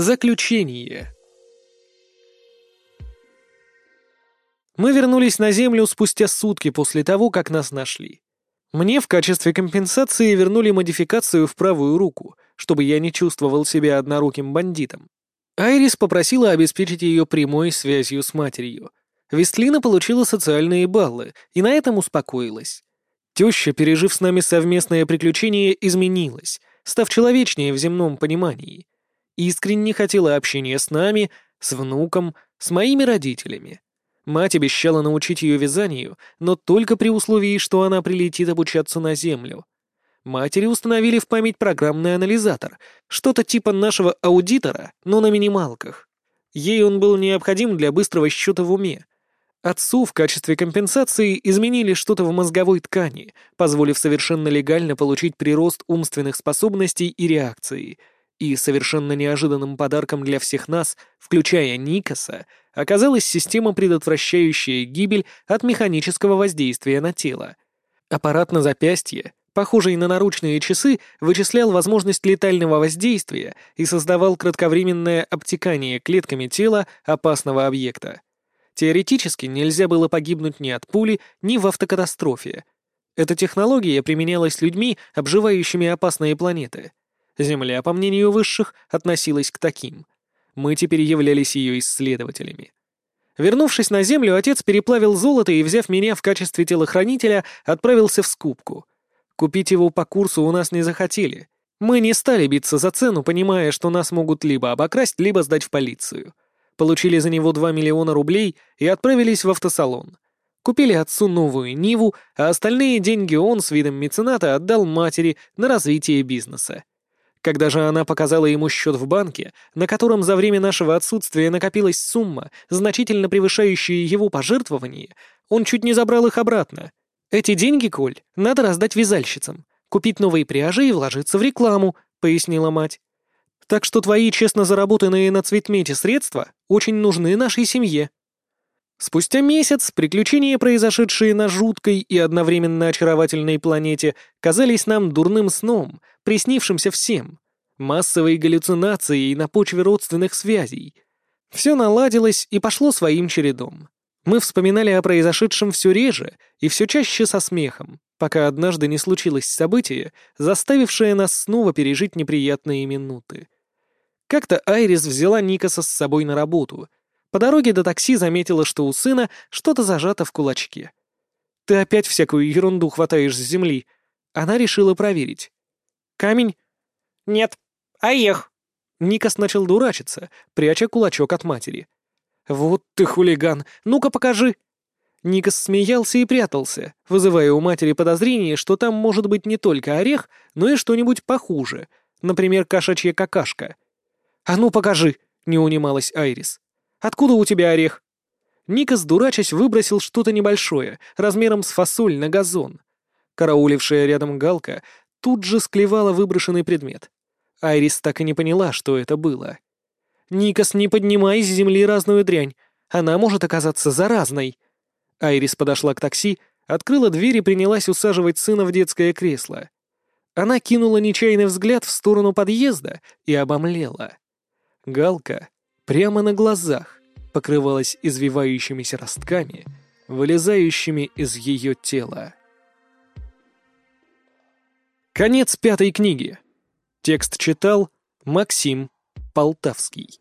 Заключение. Мы вернулись на Землю спустя сутки после того, как нас нашли. Мне в качестве компенсации вернули модификацию в правую руку, чтобы я не чувствовал себя одноруким бандитом. Айрис попросила обеспечить ее прямой связью с матерью. Вестлина получила социальные баллы, и на этом успокоилась. Теща, пережив с нами совместное приключение, изменилась, став человечнее в земном понимании — искренне хотела общения с нами, с внуком, с моими родителями. Мать обещала научить ее вязанию, но только при условии, что она прилетит обучаться на Землю. Матери установили в память программный анализатор, что-то типа нашего аудитора, но на минималках. Ей он был необходим для быстрого счета в уме. Отцу в качестве компенсации изменили что-то в мозговой ткани, позволив совершенно легально получить прирост умственных способностей и реакции — и совершенно неожиданным подарком для всех нас, включая Никаса, оказалась система, предотвращающая гибель от механического воздействия на тело. Аппарат на запястье, похожий на наручные часы, вычислял возможность летального воздействия и создавал кратковременное обтекание клетками тела опасного объекта. Теоретически нельзя было погибнуть ни от пули, ни в автокатастрофе. Эта технология применялась людьми, обживающими опасные планеты — Земля, по мнению высших, относилась к таким. Мы теперь являлись ее исследователями. Вернувшись на Землю, отец переплавил золото и, взяв меня в качестве телохранителя, отправился в скупку. Купить его по курсу у нас не захотели. Мы не стали биться за цену, понимая, что нас могут либо обокрасть, либо сдать в полицию. Получили за него 2 миллиона рублей и отправились в автосалон. Купили отцу новую Ниву, а остальные деньги он с видом мецената отдал матери на развитие бизнеса. Когда же она показала ему счет в банке, на котором за время нашего отсутствия накопилась сумма, значительно превышающая его пожертвования, он чуть не забрал их обратно. «Эти деньги, Коль, надо раздать вязальщицам, купить новые пряжи и вложиться в рекламу», — пояснила мать. «Так что твои честно заработанные на цветмете средства очень нужны нашей семье». Спустя месяц приключения, произошедшие на жуткой и одновременно очаровательной планете, казались нам дурным сном, приснившимся всем, массовой галлюцинацией на почве родственных связей. Все наладилось и пошло своим чередом. Мы вспоминали о произошедшем все реже и все чаще со смехом, пока однажды не случилось событие, заставившее нас снова пережить неприятные минуты. Как-то Айрис взяла Никаса с собой на работу — по дороге до такси заметила, что у сына что-то зажато в кулачке. «Ты опять всякую ерунду хватаешь с земли». Она решила проверить. «Камень?» «Нет. Орех». Никас начал дурачиться, пряча кулачок от матери. «Вот ты хулиган! Ну-ка покажи!» Никас смеялся и прятался, вызывая у матери подозрение, что там может быть не только орех, но и что-нибудь похуже, например, кошачья какашка. «А ну покажи!» — не унималась Айрис. Откуда у тебя орех?» Никас, дурачась, выбросил что-то небольшое, размером с фасоль, на газон. Караулившая рядом галка тут же склевала выброшенный предмет. Айрис так и не поняла, что это было. «Никас, не поднимай с земли разную дрянь. Она может оказаться заразной». Айрис подошла к такси, открыла дверь и принялась усаживать сына в детское кресло. Она кинула нечаянный взгляд в сторону подъезда и обомлела. Галка прямо на глазах покрывалась извивающимися ростками, вылезающими из ее тела. Конец пятой книги. Текст читал Максим Полтавский.